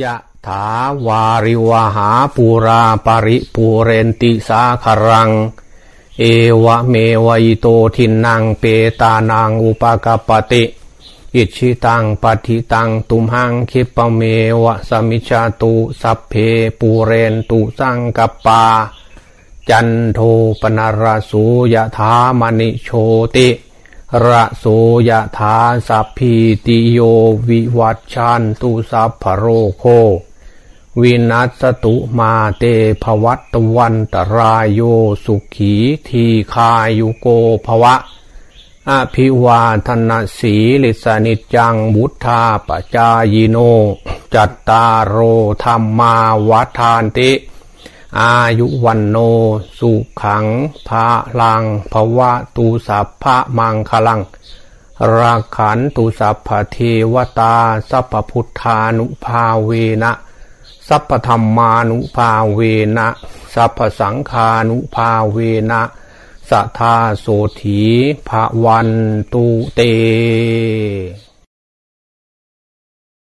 ยะถาวาริวหาปูราปริปูเรนติสาครัง เอวะเมวัยโตทินังเปตานางอุปกปติ อิชิตังปฏิตังตุมหังคิปเมวะสมิชาตุสัพเพปูเรนตุสังกปา จันโทปนารสูยะถามณิโชติ ระโสยถาสัพพีติโยวิวัตชันตุสัพพโรโค วินัสตุมาเตภวัตวันตรายโยสุขีทีคายุโกภวะ อภิวาทนาสีลิสนิจังบุทธาปจายโน จัตตารโอธรรมาวัฏานติ อายุวันโน สุขังภาลังภวะตูสัพพะมังคลัง ราขันตุสัพพเทวตา สัพพุทธานุภาเวนะ สัพพธรรมานุภาเวนะ สัพพสังฆานุภาเวนะสัทธาโสถีภวันตุเต